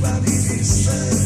Nobody listens.